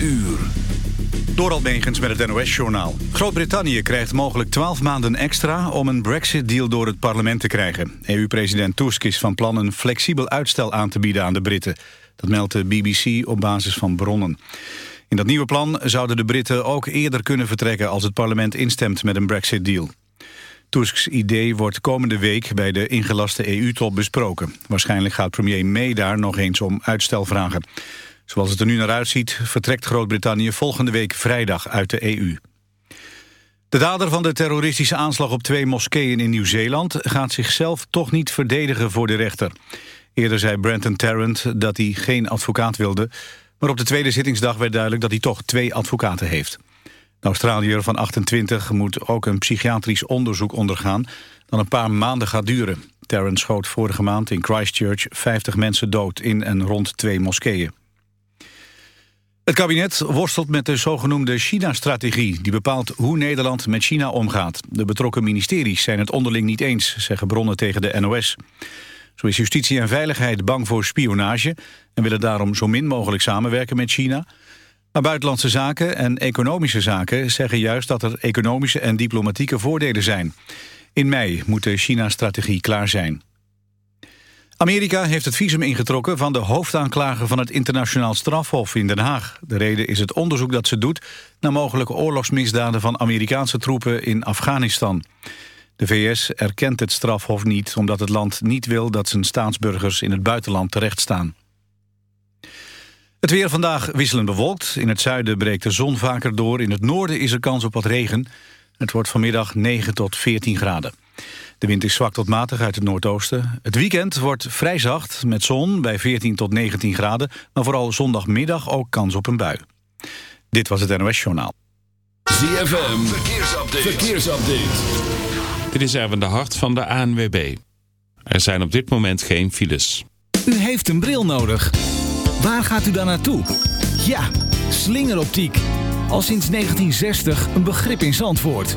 uur. Door met het NOS-journaal. Groot-Brittannië krijgt mogelijk 12 maanden extra... om een brexit-deal door het parlement te krijgen. EU-president Tusk is van plan een flexibel uitstel aan te bieden aan de Britten. Dat meldt de BBC op basis van bronnen. In dat nieuwe plan zouden de Britten ook eerder kunnen vertrekken... als het parlement instemt met een brexit-deal. Tusks idee wordt komende week bij de ingelaste EU-top besproken. Waarschijnlijk gaat premier May daar nog eens om uitstel vragen. Zoals het er nu naar uitziet vertrekt Groot-Brittannië volgende week vrijdag uit de EU. De dader van de terroristische aanslag op twee moskeeën in Nieuw-Zeeland... gaat zichzelf toch niet verdedigen voor de rechter. Eerder zei Brenton Tarrant dat hij geen advocaat wilde... maar op de tweede zittingsdag werd duidelijk dat hij toch twee advocaten heeft. De Australiër van 28 moet ook een psychiatrisch onderzoek ondergaan... dat een paar maanden gaat duren. Tarrant schoot vorige maand in Christchurch 50 mensen dood in en rond twee moskeeën. Het kabinet worstelt met de zogenoemde China-strategie... die bepaalt hoe Nederland met China omgaat. De betrokken ministeries zijn het onderling niet eens... zeggen bronnen tegen de NOS. Zo is justitie en veiligheid bang voor spionage... en willen daarom zo min mogelijk samenwerken met China... Maar buitenlandse zaken en economische zaken zeggen juist dat er economische en diplomatieke voordelen zijn. In mei moet de China-strategie klaar zijn. Amerika heeft het visum ingetrokken van de hoofdaanklager van het internationaal strafhof in Den Haag. De reden is het onderzoek dat ze doet naar mogelijke oorlogsmisdaden van Amerikaanse troepen in Afghanistan. De VS erkent het strafhof niet omdat het land niet wil dat zijn staatsburgers in het buitenland terechtstaan. Het weer vandaag wisselend bewolkt. In het zuiden breekt de zon vaker door. In het noorden is er kans op wat regen. Het wordt vanmiddag 9 tot 14 graden. De wind is zwak tot matig uit het noordoosten. Het weekend wordt vrij zacht met zon bij 14 tot 19 graden... maar vooral zondagmiddag ook kans op een bui. Dit was het NOS Journaal. ZFM, verkeersupdate. verkeersupdate. Dit is Erwin de Hart van de ANWB. Er zijn op dit moment geen files. U heeft een bril nodig. Waar gaat u dan naartoe? Ja, slingeroptiek. Al sinds 1960 een begrip in Zandvoort.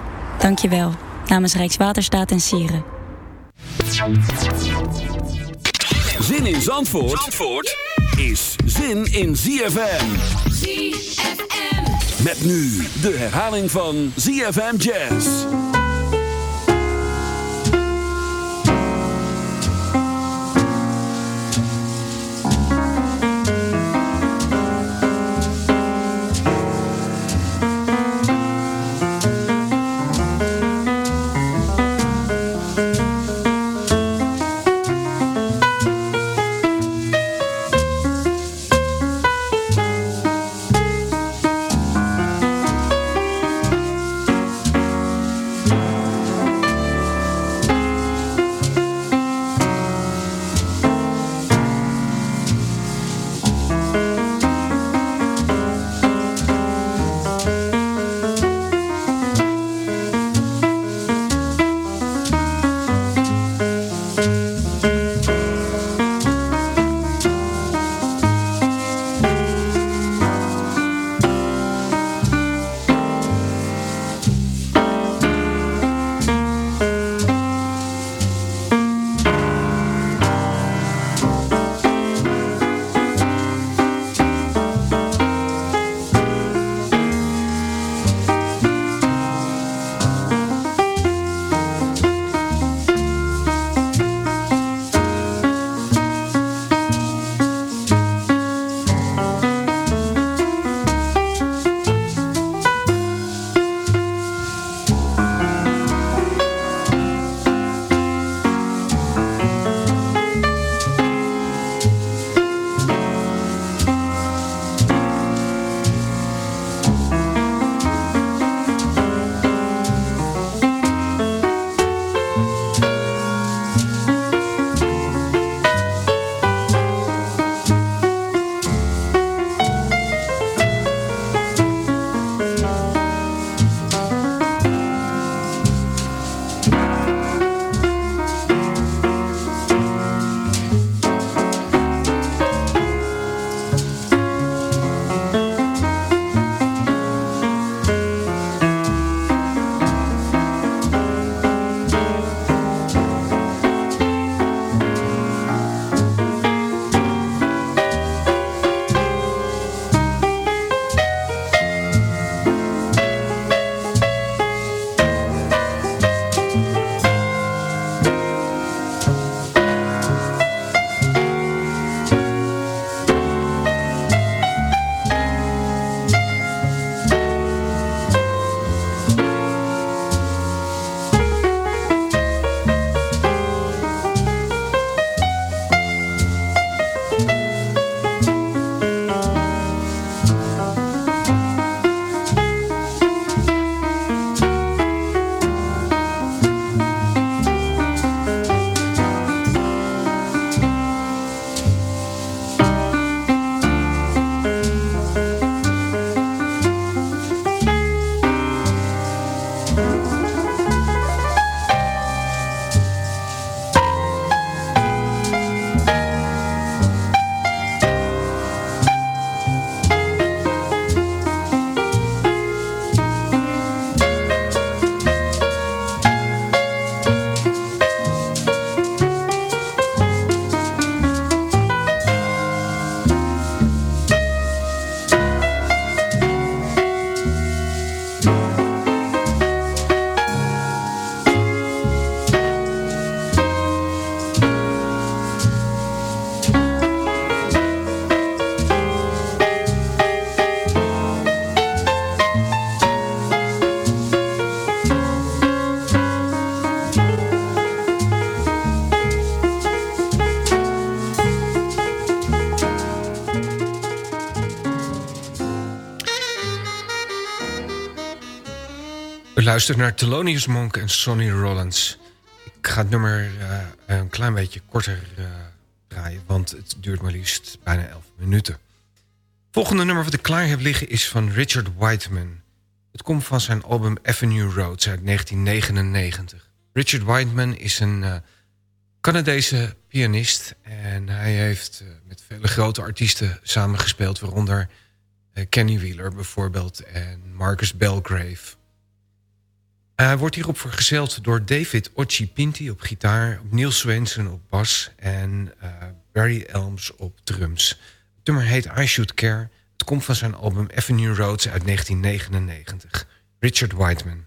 Dank je wel. Namens Rijkswaterstaat en Sieren. Zin in Zandvoort, Zandvoort is zin in ZFM. ZFM. Met nu de herhaling van ZFM Jazz. Luistert naar Thelonious Monk en Sonny Rollins. Ik ga het nummer uh, een klein beetje korter uh, draaien... want het duurt maar liefst bijna 11 minuten. volgende nummer wat ik klaar heb liggen is van Richard Whiteman. Het komt van zijn album Avenue Roads uit 1999. Richard Whiteman is een uh, Canadese pianist... en hij heeft met vele grote artiesten samengespeeld... waaronder Kenny Wheeler bijvoorbeeld en Marcus Belgrave... Hij wordt hierop vergezeld door David Occhipinti op gitaar... Neil Swenson op bas en uh, Barry Elms op drums. Het nummer heet I Should Care. Het komt van zijn album Avenue Roads uit 1999. Richard Whiteman.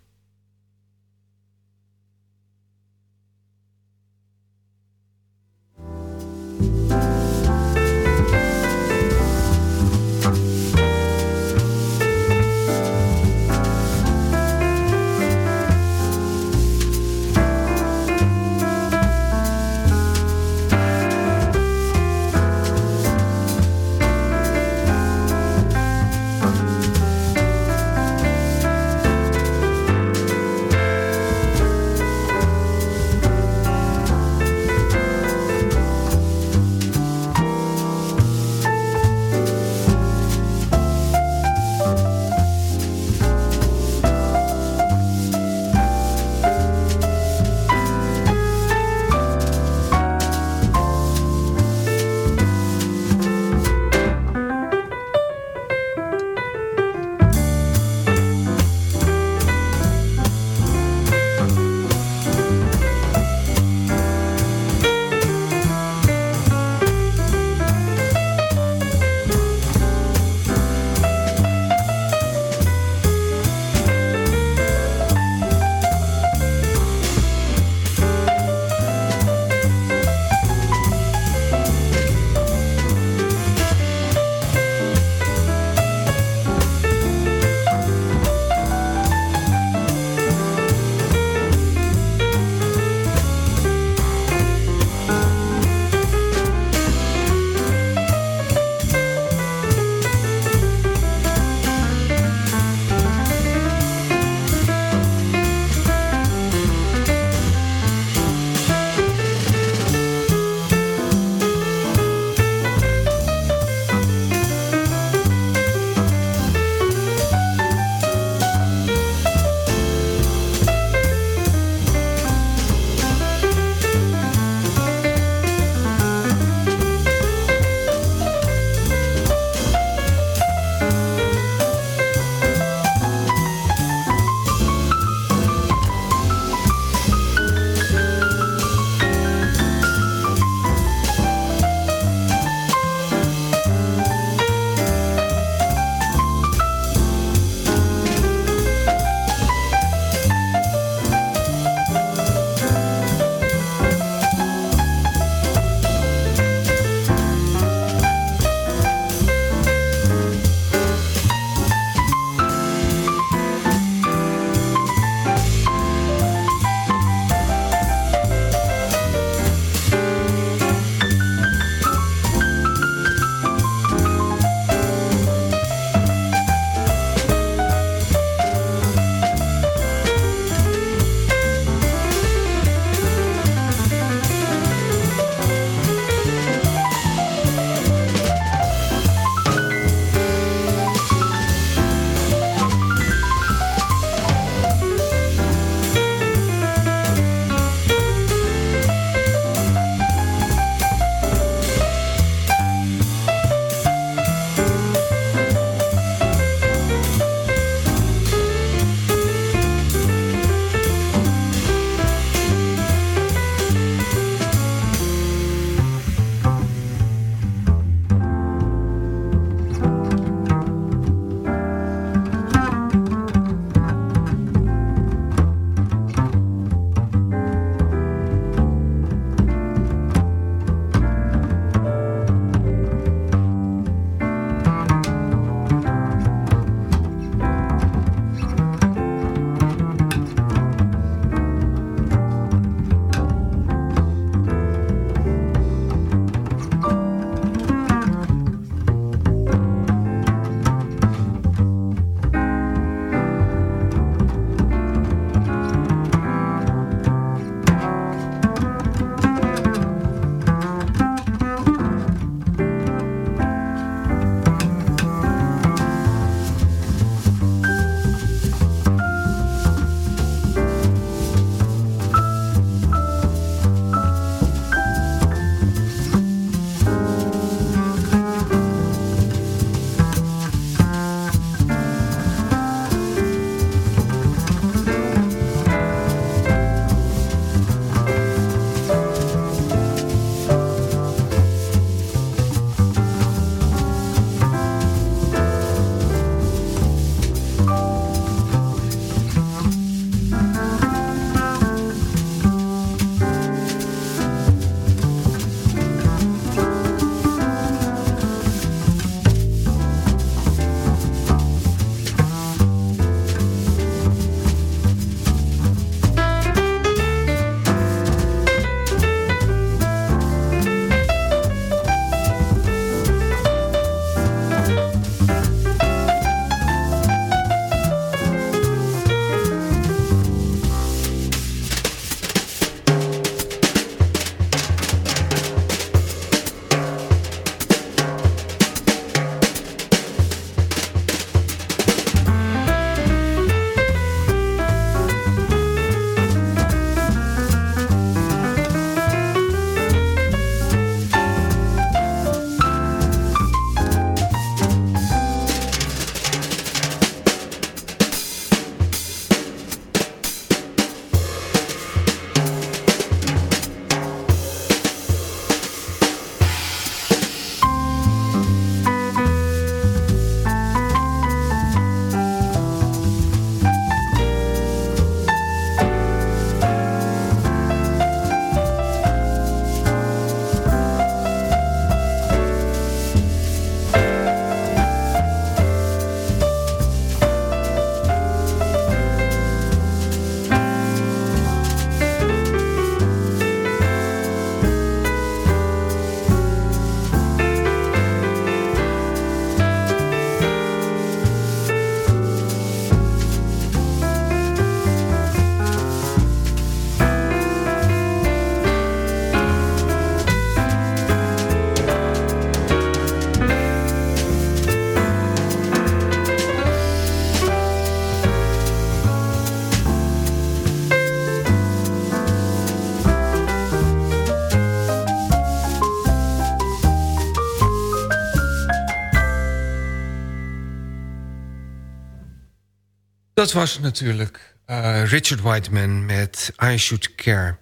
Dat was natuurlijk uh, Richard Whiteman met I Should Care.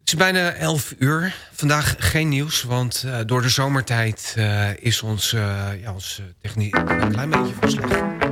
Het is bijna 11 uur. Vandaag geen nieuws, want uh, door de zomertijd uh, is ons, ja, techniek een klein beetje verslecht.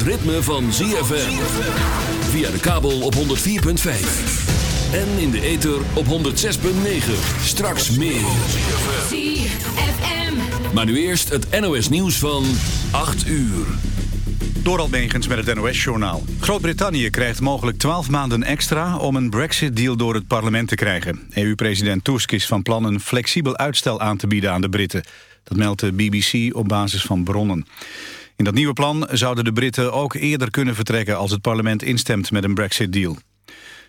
Het ritme van ZFM. Via de kabel op 104.5. En in de ether op 106.9. Straks meer. ZFM. Maar nu eerst het NOS nieuws van 8 uur. Doral Megens met het NOS-journaal. Groot-Brittannië krijgt mogelijk 12 maanden extra om een brexit-deal door het parlement te krijgen. EU-president Tusk is van plan een flexibel uitstel aan te bieden aan de Britten. Dat meldt de BBC op basis van bronnen. In dat nieuwe plan zouden de Britten ook eerder kunnen vertrekken als het parlement instemt met een brexit-deal.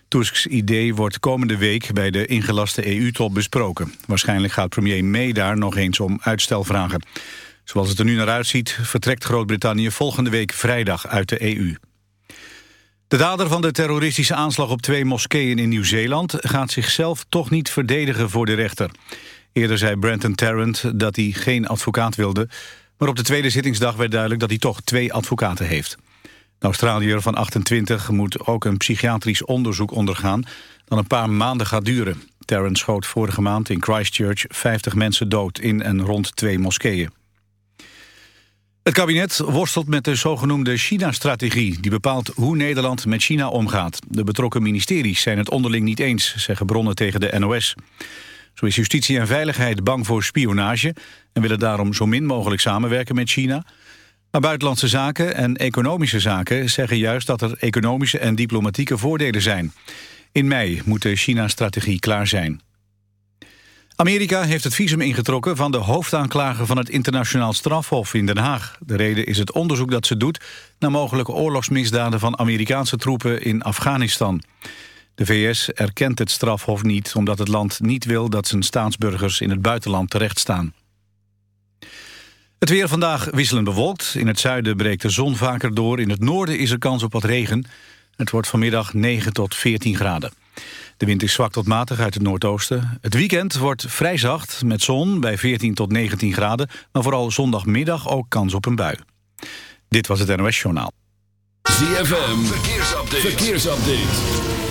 Tusks idee wordt komende week bij de ingelaste EU-top besproken. Waarschijnlijk gaat premier May daar nog eens om uitstel vragen. Zoals het er nu naar uitziet vertrekt Groot-Brittannië volgende week vrijdag uit de EU. De dader van de terroristische aanslag op twee moskeeën in Nieuw-Zeeland... gaat zichzelf toch niet verdedigen voor de rechter. Eerder zei Brenton Tarrant dat hij geen advocaat wilde... maar op de tweede zittingsdag werd duidelijk dat hij toch twee advocaten heeft. De Australiër van 28 moet ook een psychiatrisch onderzoek ondergaan... dat een paar maanden gaat duren. Tarrant schoot vorige maand in Christchurch 50 mensen dood in en rond twee moskeeën. Het kabinet worstelt met de zogenoemde China-strategie... die bepaalt hoe Nederland met China omgaat. De betrokken ministeries zijn het onderling niet eens... zeggen bronnen tegen de NOS. Zo is justitie en veiligheid bang voor spionage... en willen daarom zo min mogelijk samenwerken met China. Maar buitenlandse zaken en economische zaken zeggen juist... dat er economische en diplomatieke voordelen zijn. In mei moet de China-strategie klaar zijn. Amerika heeft het visum ingetrokken van de hoofdaanklager van het internationaal strafhof in Den Haag. De reden is het onderzoek dat ze doet naar mogelijke oorlogsmisdaden van Amerikaanse troepen in Afghanistan. De VS erkent het strafhof niet omdat het land niet wil dat zijn staatsburgers in het buitenland terechtstaan. Het weer vandaag wisselend bewolkt. In het zuiden breekt de zon vaker door. In het noorden is er kans op wat regen. Het wordt vanmiddag 9 tot 14 graden. De wind is zwak tot matig uit het noordoosten. Het weekend wordt vrij zacht met zon bij 14 tot 19 graden... maar vooral zondagmiddag ook kans op een bui. Dit was het NOS Journaal. ZFM, verkeersupdate.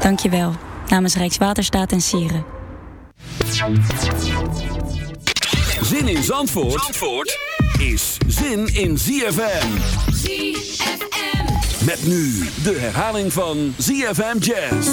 Dank je wel. Namens Rijkswaterstaat en Sieren. Zin in Zandvoort, Zandvoort is zin in ZFM. ZFM. Met nu de herhaling van ZFM Jazz.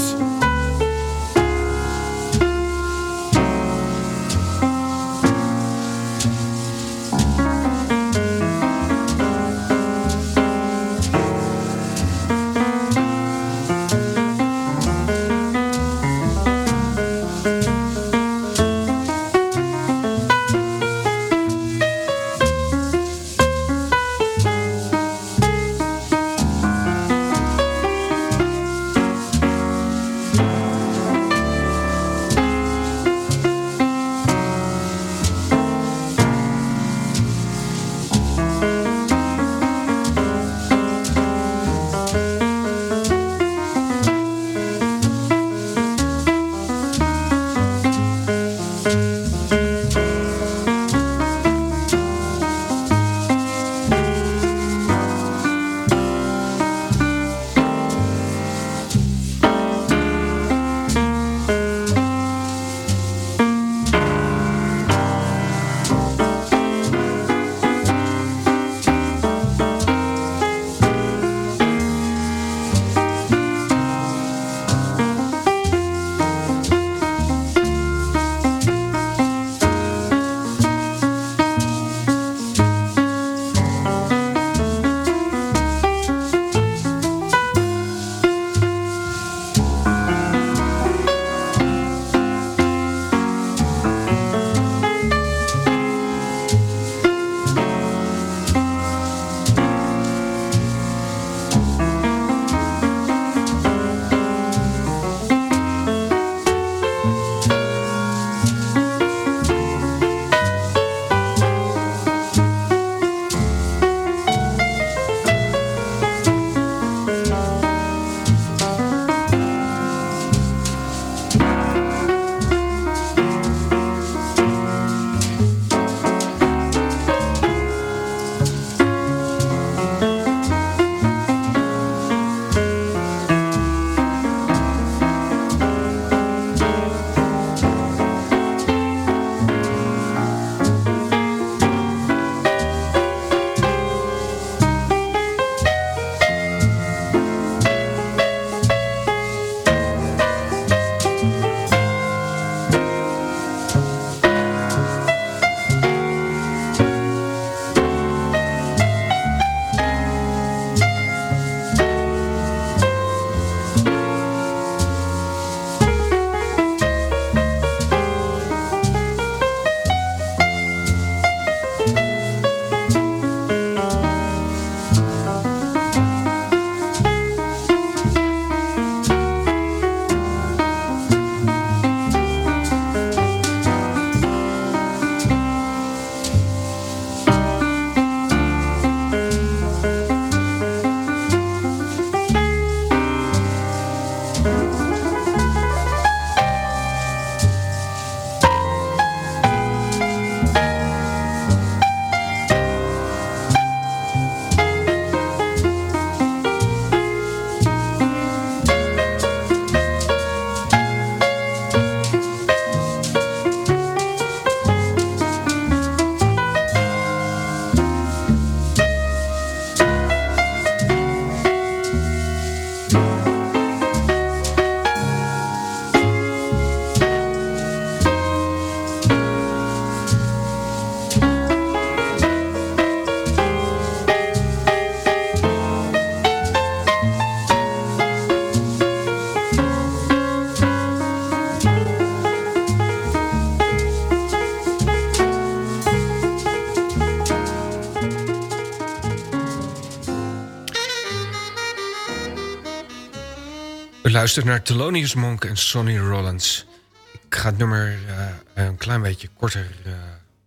U luistert naar Thelonious Monk en Sonny Rollins. Ik ga het nummer uh, een klein beetje korter uh,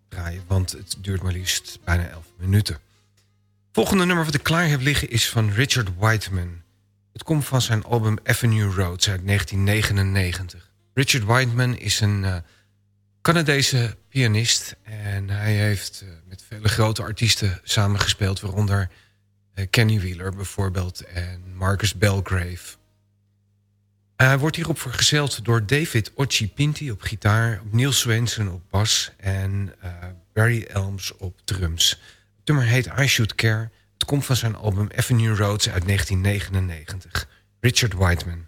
draaien... want het duurt maar liefst bijna 11 minuten. Volgende nummer wat ik klaar heb liggen is van Richard Whiteman. Het komt van zijn album Avenue Roads uit 1999. Richard Whiteman is een uh, Canadese pianist... en hij heeft met vele grote artiesten samengespeeld... waaronder Kenny Wheeler bijvoorbeeld en Marcus Belgrave... Hij wordt hierop vergezeld door David Occhipinti op gitaar... Neil Swainson op bas en uh, Barry Elms op drums. Het nummer heet I Should Care. Het komt van zijn album Avenue Roads uit 1999. Richard Whiteman.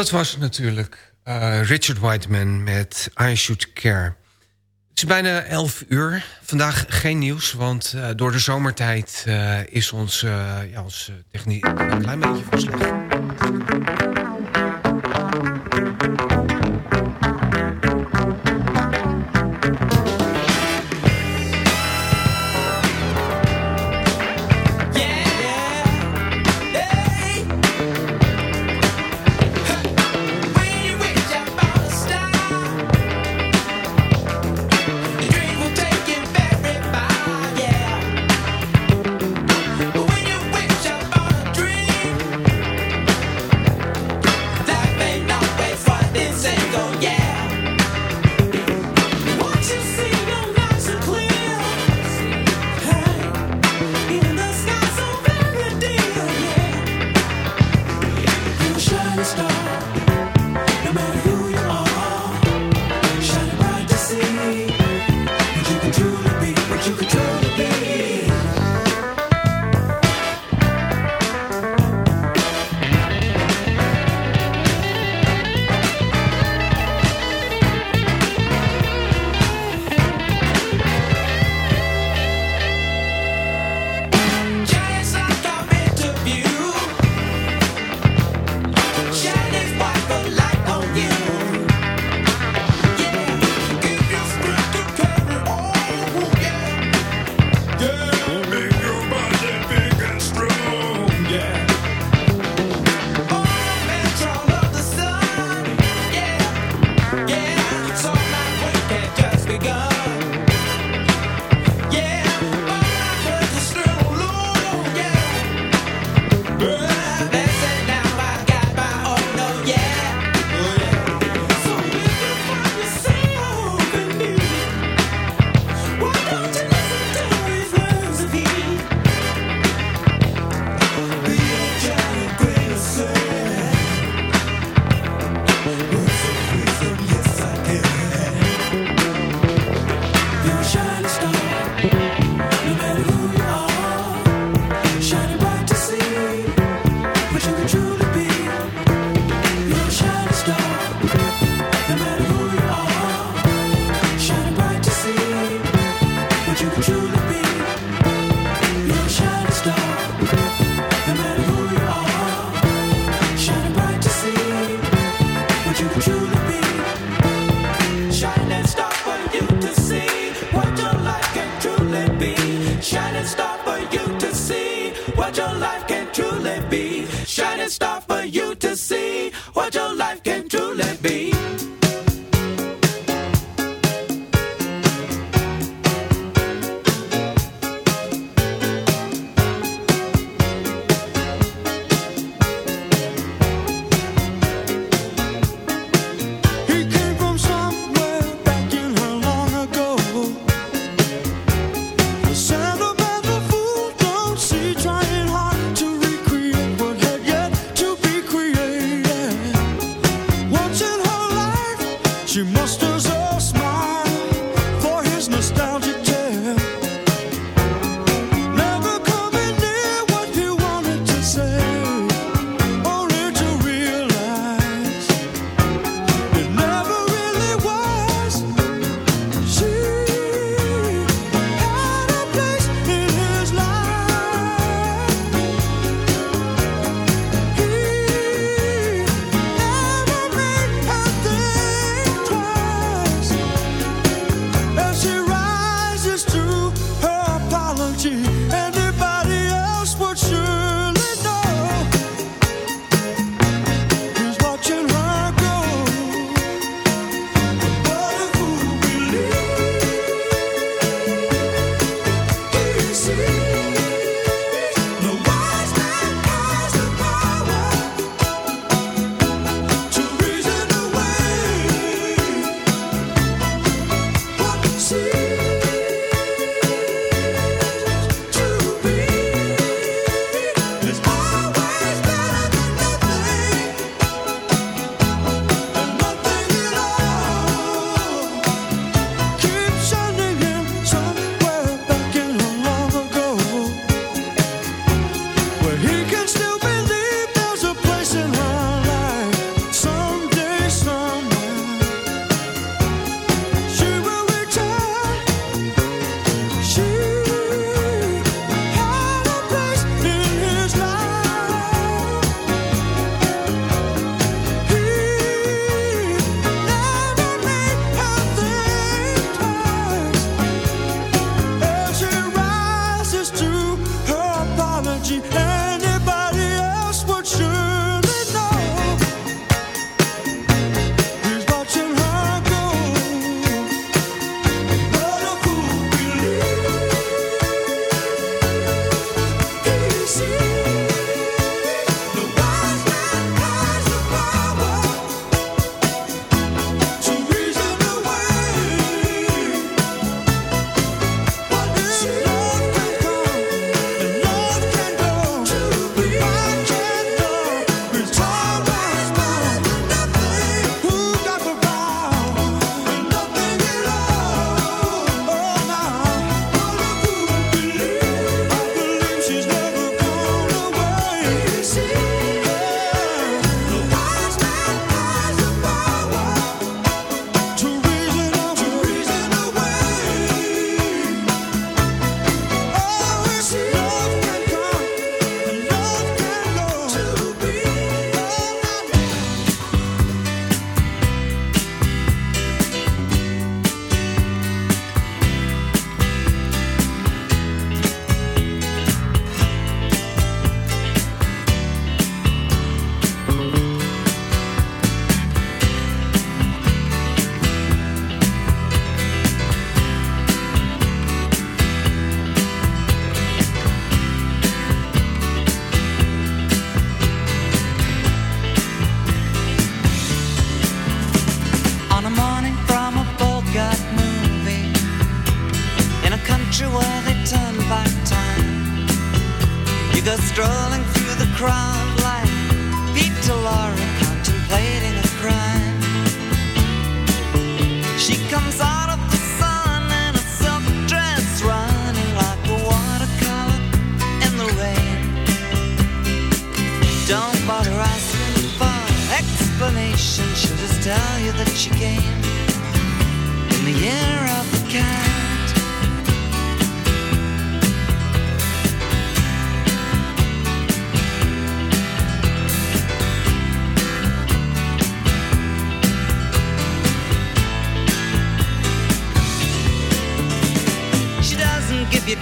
Dat was natuurlijk uh, Richard Whiteman met I Should Care. Het is bijna 11 uur. Vandaag geen nieuws, want uh, door de zomertijd uh, is ons, ja, techniek een klein beetje verslecht. zover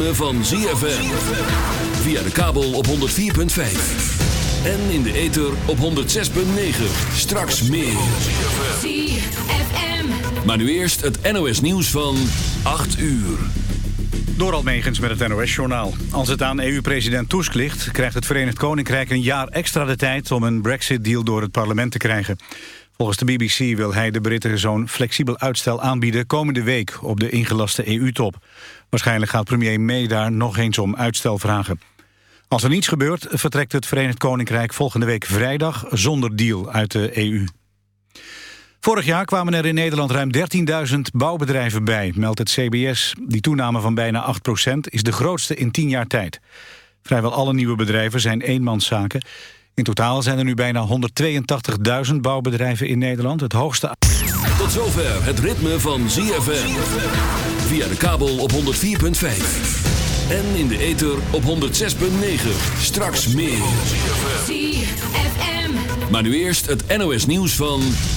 Ritme van ZFM. Via de kabel op 104.5. En in de ether op 106.9. Straks meer. ZFM. Maar nu eerst het NOS nieuws van 8 uur. Door Almegens met het NOS-journaal. Als het aan EU-president Tusk ligt... krijgt het Verenigd Koninkrijk een jaar extra de tijd... om een Brexit-deal door het parlement te krijgen. Volgens de BBC wil hij de Britten zo'n flexibel uitstel aanbieden... komende week op de ingelaste EU-top. Waarschijnlijk gaat premier May daar nog eens om uitstel vragen. Als er niets gebeurt, vertrekt het Verenigd Koninkrijk volgende week vrijdag... zonder deal uit de EU. Vorig jaar kwamen er in Nederland ruim 13.000 bouwbedrijven bij, meldt het CBS. Die toename van bijna 8% is de grootste in 10 jaar tijd. Vrijwel alle nieuwe bedrijven zijn eenmanszaken. In totaal zijn er nu bijna 182.000 bouwbedrijven in Nederland. Het hoogste... Tot zover het ritme van ZFM. Via de kabel op 104.5. En in de ether op 106.9. Straks meer. ZFM. Maar nu eerst het NOS nieuws van...